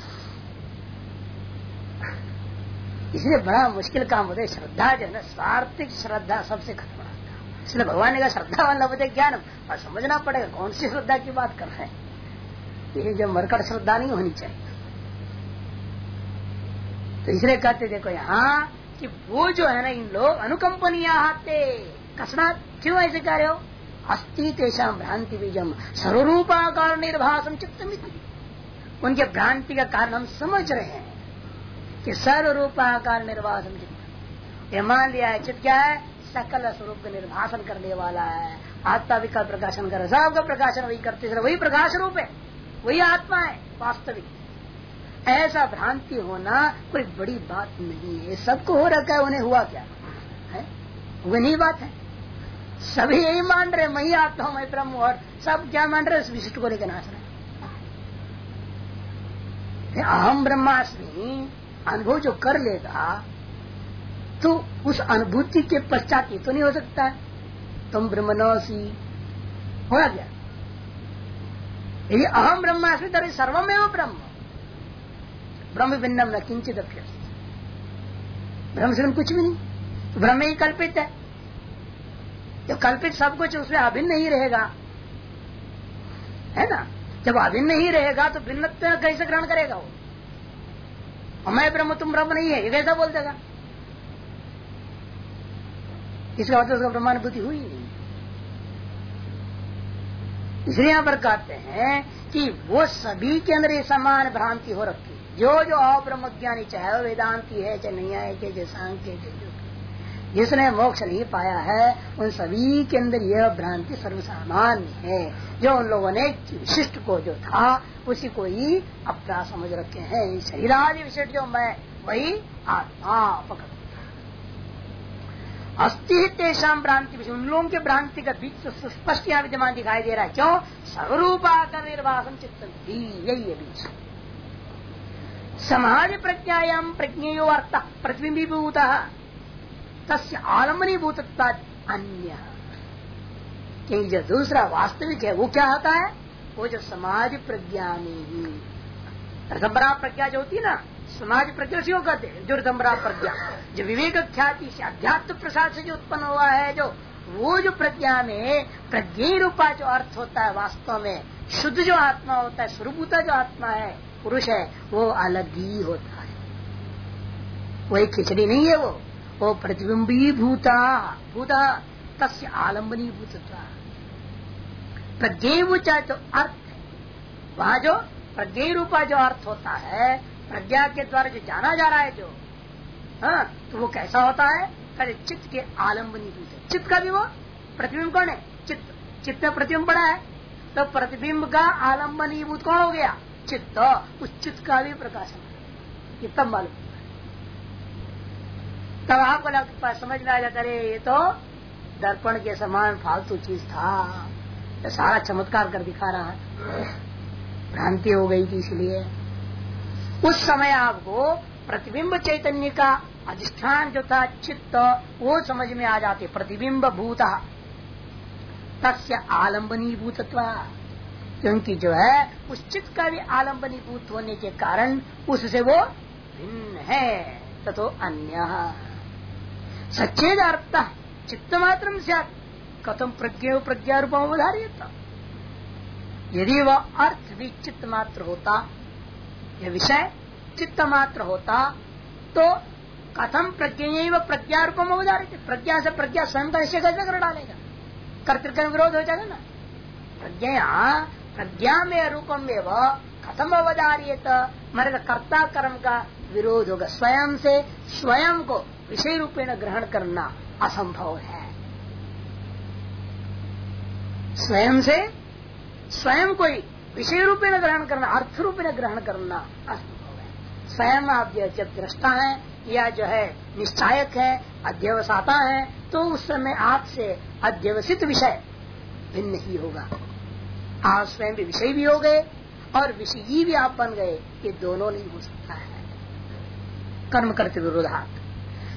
इसलिए बड़ा मुश्किल काम होता है। श्रद्धा जो है ना, स्वार्थिक श्रद्धा सबसे खतरनाक इसलिए भगवान ने कहा, श्रद्धा वाला बोलते ज्ञान और समझना पड़ेगा, कौन सी श्रद्धा की बात कर रहे हैं? ये जो मरकट श्रद्धा नहीं होनी चाहिए। तो इसलिए कहते, देखो यहाँ कि वो जो है ना, इन लोग अनुकंपनिया आते कसना क्यों ऐसे कह रहे हो? अस्थि तेषा भ्रांति बीजम। सर्वरूपाकार निर्भाषम चित्त उनके भ्रांति का कारण हम समझ रहे हैं कि सर्व रूपाकार निर्वासन चित्त ये मान लिया है, चित्त क्या है? सकल स्वरूप का निर्भाषण करने वाला है। आत्मा विकल्प प्रकाशन कर सबका प्रकाशन वही करते वही प्रकाश रूप है। वही आत्मा है, वास्तविक। ऐसा भ्रांति होना कोई बड़ी बात नहीं है। सबको हो रखा है, उन्हें हुआ क्या? है? वो नहीं बात है। सभी यही मान रहे मैं ही आत्मा हूँ, मैं ब्रह्म और सब क्या मान रहे विशिष्ट को लेकर नाश रहे अहम ब्रह्मास्मि, अनुभव जो कर लेगा तो उस अनुभूति के पश्चात ये तो नहीं हो सकता। है तुम ब्रह्मनोसी हो गया यदि अहम ब्रह्मास्मि तभी सर्वमेव ब्रह्म ब्रह्म भिन्नम न किंचित ब्रह्म से कुछ भी नहीं। ब्रह्म ही कल्पित है। जो कल्पित सब कुछ, उसमें अभिन्न ही रहेगा। है ना? जब अभिन्न ही रहेगा तो भिन्न कैसे ग्रहण करेगा वो? मैं ब्रह्म, तुम ब्रह्म नहीं है, ये कैसा बोल देगा? इसका मतलब उसका ब्रह्मानुभूति हुई नहीं। इसलिए यहाँ पर कहते हैं कि वो सभी के अंदर ये समान भ्रांति हो रखी जो जो अब्रह्म ज्ञानी चाहे वेदांति है, चाहे नहीं आए चाहे सांख्य जो जिसने मोक्ष नहीं पाया है, उन सभी के अंदर यह भ्रांति सर्वसामान्य है। जो उन लोगों ने विशिष्ट को जो था, उसी को ही अपना समझ रखे हैं। शरीरादि विशिष्ट जो मैं, वही आत्मा पकड़ अस्थि तेषाम भ्रांति उन लोगों के भ्रांति का बीच स्पष्ट यहाँ विद्यमान दिखाई दे रहा है। क्यों? सर्वरूपा का निर्वासन चित्त यही है बीच समाज प्रज्ञायाम प्रज्ञो अर्थ प्रतिबिंबीभूत तस्य आलम्बनी भूतत्ता अन्य जो दूसरा वास्तविक है, वो क्या होता है? वो जो समाज प्रज्ञा में ही प्रज्ञा जो होती है ना समाज प्रज्ञा से कहते हैं जो प्रज्ञा। जो विवेक ख्याति से अध्यात्म प्रसाद से जो उत्पन्न हुआ है, जो, वो जो प्रज्ञा में, प्रज्ञ रूपा जो अर्थ होता है वास्तव में, शुद्ध जो आत्मा होता है, स्वरूपता जो आत्मा है, पुरुष है, वो अलग ही होता है। वही खिचड़ी नहीं है वो। वो प्रतिबिंबी भूता भूता, तस्य आलम्बनी भूतता प्रज्ञ चाहे तो अर्थ वहाँ जो प्रज्ञ रूपा जो अर्थ होता है प्रज्ञा के द्वारा जो जाना जा रहा है जो हाँ तो वो कैसा होता है? कहते चित्त के आलम्बनी भूत है चित्त का भी वो प्रतिबिंब कौन है? चित्त। चित्त में प्रतिबिंब पड़ा है। तो प्रतिबिंब का आलम्बनी भूत कौन हो गया? चित्त। उस चित्त का भी प्रकाशन। ये तब मालूम तब आपको समझ में आ जाता अरे, ये तो दर्पण के समान फालतू चीज़ था। तो सारा चमत्कार कर दिखा रहा है। भ्रांति हो गई थी इसलिए। उस समय आपको प्रतिबिंब चैतन्य का अधिष्ठान जो था, चित्त, वो समझ में आ जाते। प्रतिबिंब भूत। तस्य आलम्बनी भूतत्व। क्योंकि जो है, उस चित्त का भी आलम्बनी भूत होने के कारण उससे वो भिन्न है तथो अन्य। सच्चेद अर्थ। चित्त मात्र कथम प्रज्ञा प्रज्ञा रूप अवधारित यदि वह अर्थ भी चित्त मात्र होता यह विषय चित्त मात्र होता तो कथम प्रज्ञा प्रज्ञा रूप अवधारित। प्रज्ञा से प्रज्ञा स्वयं का कैसे कर डालेगा? कर्तिकर्म विरोध हो जाएगा ना। प्रज्ञा प्रज्ञा में रूपम में वह खत्म अवधारियत मरे कर्ता कर्म का विरोध होगा। स्वयं से स्वयं को विषय रूपेण ग्रहण करना असंभव है। स्वयं से स्वयं कोई विषय रूपेण ग्रहण करना अर्थ रूप में ग्रहण करना असंभव है स्वयं आप जब दृष्टा है, या जो है निश्चायक है, अध्यवसाता है तो उस समय आपसे अध्यवसित विषय भिन्न ही होगा। आप स्वयं भी विषय भी हो गए और विषयी भी आप बन गए, ये दोनों नहीं हो सकता है। कर्म करते विरोधात।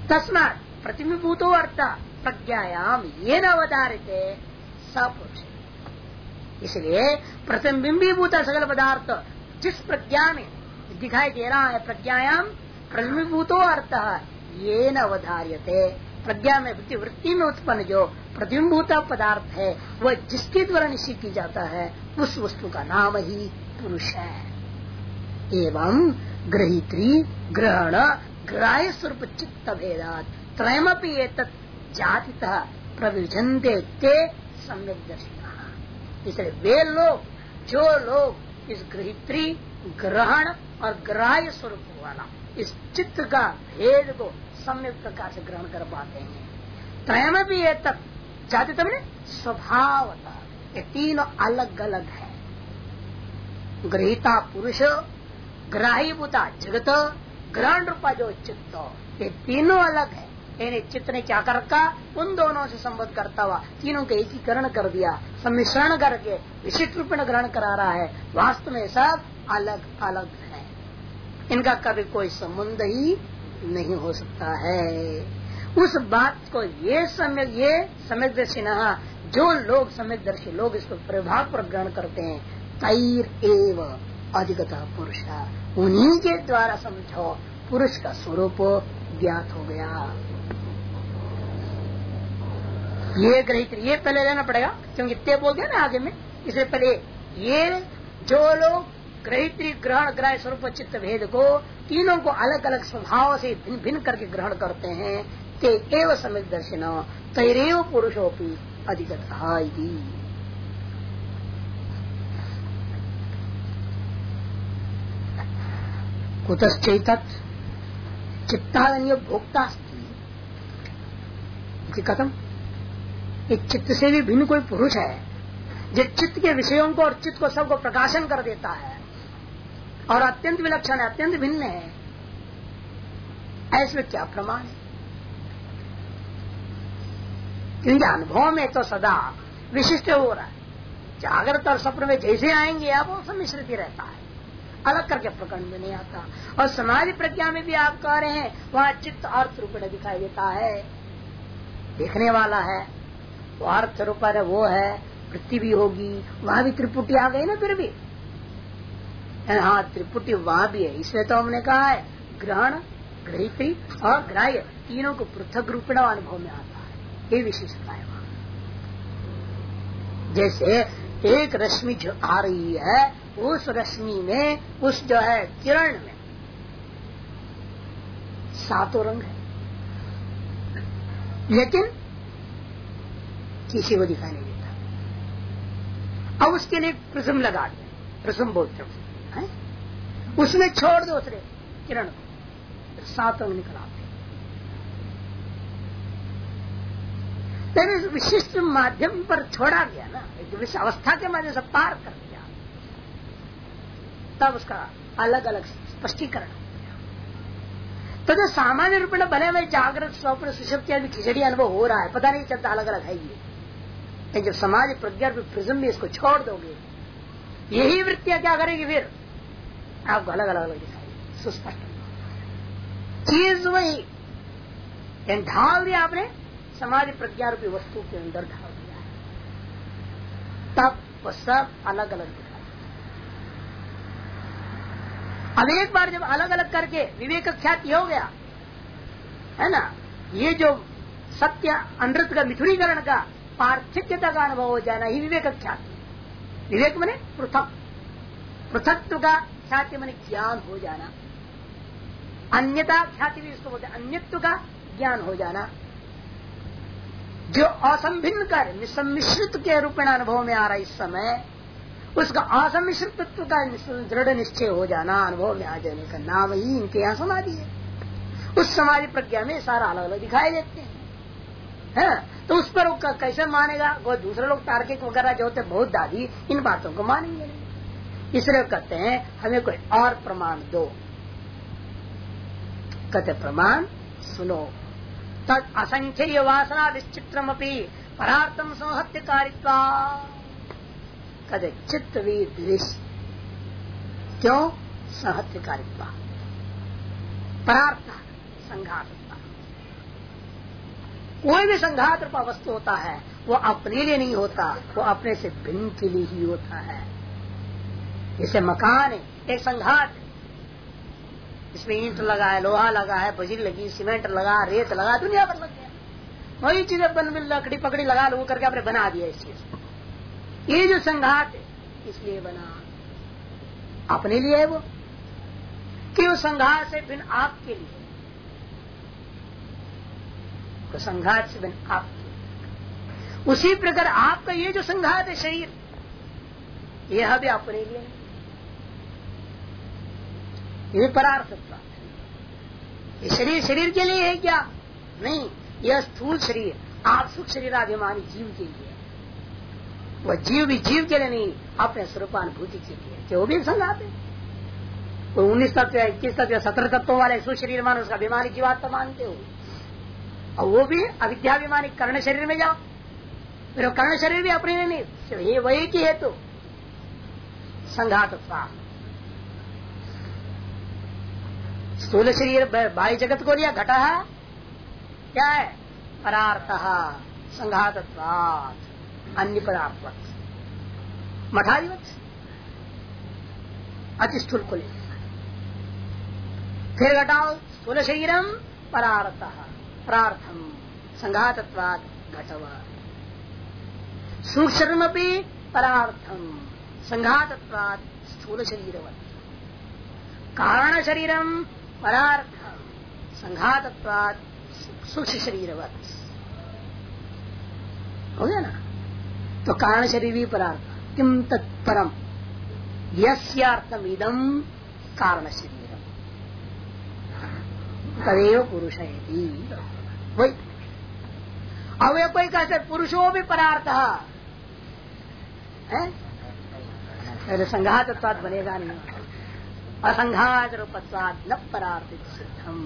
तस्मात प्रतिबिंबूतो अर्थ प्रज्ञायाम ये न अवधारित सपुरुष इसलिए प्रतिबिंबीभूत सकल पदार्थ। जिस प्रज्ञा में दिखाई दे रहा है, प्रज्ञायाम प्रतिबिंबूतो अर्थ, ये न अवधार्यते। प्रज्ञा में वृत्ति में उत्पन्न जो प्रतिबिंबूत पदार्थ है, वह जिसके द्वारा निश्चित की जाता है, उस वस्तु का नाम ही पुरुष है। एवं ग्रहित्री ग्रहण ग्राह्य स्वरूप चित्त भेदात, त्रयमपी जाति प्रविजनते सम्यक दर्शिना इसलिए वे लोग, जो लोग इस ग्रहित्री ग्रहण और ग्राह्य स्वरूप वाला, इस चित्त का भेद को सम्यक प्रकार से ग्रहण कर पाते हैं। त्रयम भी ये तक जाति तब ने स्वभावता। ये तीनों अलग अलग है। ग्रहिता पुरुष ग्राही बुता जगत, ग्रहण रूपा जो चित्त, ये तीनों अलग है। यानी चित्त ने क्या कर रखा? उन दोनों से संबद्ध करता हुआ तीनों का एकीकरण कर दिया। सम्मिश्रण करके, विशिष्ट रूप में ग्रहण करा रहा है। वास्तव में सब अलग अलग है। इनका कभी कोई संबंध ही नहीं हो सकता है। उस बात को ये समय ये समय दर्शी जो लोग समय दर्शी लोग इसको प्रभाव पर ग्रहण करते हैं, तैर एव अधिकता पुरुष। उन्हीं के द्वारा समझो, पुरुष का स्वरूप ज्ञात हो गया। ये ग्रहित ये पहले लेना पड़ेगा, क्योंकि ते बोल दिया ना आगे में। इससे पहले ये, जो लोग ग्रहित्री ग्रहण ग्रह स्वरूप चित्त भेद को, तीनों को अलग अलग स्वभाव से भिन्न भिन्न करके ग्रहण करते हैं, ते एव समित दर्शन, तैरेव पुरुषोपी अधिगत कुतश्चैत चित्तादनीय भोक्ता कथम? एक चित्त से भी भिन्न कोई पुरुष है, जो चित्त के विषयों को और चित्त को सबको प्रकाशन कर देता है, और अत्यंत विलक्षण है, अत्यंत भिन्न है, ऐसे क्या प्रमाण है? क्योंकि अनुभव में तो सदा विशिष्ट हो रहा है। जागृत और स्वप्न में जैसे आएँगे आप वो सम्मिश्रित ही रहता है। अलग करके प्रकरण में नहीं आता। और समाधि प्रज्ञा में भी आप कह रहे हैं, वहाँ चित्त अर्थ रूप में दिखाई देता है। देखने वाला है वो अर्थ रूप वो है, वृत्ति भी होगी, वहाँ भी त्रिपुटी आ गई ना फिर भी। हाँ त्रिपुटी वहाँ भी है इसलिए तो हमने कहा है, ग्रहण ग्रहित्री और ग्राह्य तीनों को पृथक रूपेण अनुभव में आता है। ये विशेषता है वहाँ। जैसे एक रश्मि जो आ रही है, उस रश्मि में, उस जो है किरण में, सातों रंग है। लेकिन किसी को दिखाई नहीं देता। अब उसके लिए प्रिज्म लगा दिया। प्रिज्म बोलते हैं उसमें छोड़ दो उसने किरण को। सात अंग निकल आते विशिष्ट माध्यम पर छोड़ा गया ना, एक विशिष्ट अवस्था के माध्यम से पार कर दिया तब उसका अलग अलग स्पष्टीकरण तो जो सामान्य रूप में बने हुए जागृत स्वप्न, सुशक्ति खिचड़ी अनुभव हो रहा है। पता नहीं चलता अलग अलग है ये। लेकिन जब समाज प्रज्ञा प्रिज्म में इसको छोड़ दोगे, यही वृत्तियाँ क्या करेगी फिर? आपको अलग अलग अलग दिखाई सुस्पष्ट चीज़ वही ढाल दिया आपने, समाज प्रज्ञा रूपी वस्तु के अंदर ढाल दिया है। तब वो सब अलग अलग दिखा अब एक बार जब अलग अलग करके विवेक ख्याति हो गया, है ना? ये जो सत्य, अनृत का मिथुरीकरण का पार्थिक्यता का अनुभव हो जाना ही विवेक ख्याति विवेक मने पृथक। पृथकत्व का ख्याति मने ज्ञान हो जाना अन्यता ख्याति भी इसको बोलते अन्यत्व का ज्ञान हो जाना जो असंभिन्न कर सम्मिश्रित के रूप में अनुभव में आ रहा है इस समय, उसका असमिश्रित का दृढ़ निश्चय हो जाना, अनुभव में आ जाने का नाम ही इनके यहाँ समाधि है। उस समाधि प्रज्ञा में सारा अलग अलग दिखाई देते हैं। है तो उस पर कैसे मानेगा? वो दूसरे लोग तार्किक वगैरह जो होते बहुत दादी इन बातों को मानेंगे। इसलिए कहते हैं, हमें कोई और प्रमाण दो। कहते प्रमाण सुनो। तद असंख्य वासना विचित्रम परार्थम संहत्य कारित्वा कहते चित्त भी दृश्य क्यों? सहत्य कारित्वा परार्थ संघात। कोई भी संघात रूपा वस्तु होता है, वो अपने लिए नहीं होता, वो अपने से भिन्न के लिए ही होता है। जैसे मकान है, एक संघात इसमें ईंट लगा है, लोहा लगा है, बजरी लगी, सीमेंट लगा, रेत लगा, दुनिया भर लग गया। वही चीज़ें बन मिल लकड़ी पकड़ी लगा लो करके आपने बना दिया इस चीज़ ये जो संघात है, इसलिए बना। अपने लिए है वो। कि संघात से भिन्न आपके लिए। तो संघात से भिन्न आपके। उसी प्रकार आपका ये जो संघात है शरीर यह भी अपने लिए। ये परार्थ प्राप्त ये शरीर शरीर के लिए है क्या? नहीं, यह स्थूल शरीर, आप सुख शरीराभिमानी जीव के लिए। वह जीव भी जीव के लिए नहीं, अपने स्वरूपानुभूति के लिए। कि वो भी संघात है। कोई उन्नीस तत्व इक्कीस तत्व सत्रह तत्वों वाले सुशरीर मान उसका अभिमानी जीवात्मा मानते हो। और वो भी अविद्याभिमानी कर्ण शरीर में जाओ। फिर कर्ण शरीर भी अपने नहीं। ये वही की हेतु। संघात स्थूल शरीर बाह्य जगत को लिया घटा है। क्या है? परार्थ। संघात अन्य पदार्थ मठाधिवत अति स्थूल को ले फिर घटाओ स्थूल शरीरम परार्थ। प्रार्थम। संघातत्वाद घटव सूक्ष्म परार्थम। संघातत्वाद स्थूल शरीरवत कारण शरीरम परार्थम। संघातत्वाद सूक्ष्म शरीरवत हो गया ना? तो कारण शरीर भी परार्थ किम तत्परम यर्थम इदम कारण शरीर तदेव पुरुष वही अब ये कोई कहते पुरुषो भी परार्थ है। अरे संघात बनेगा नहीं। असंघात रूपत्वाद न परार्थित सिद्धम।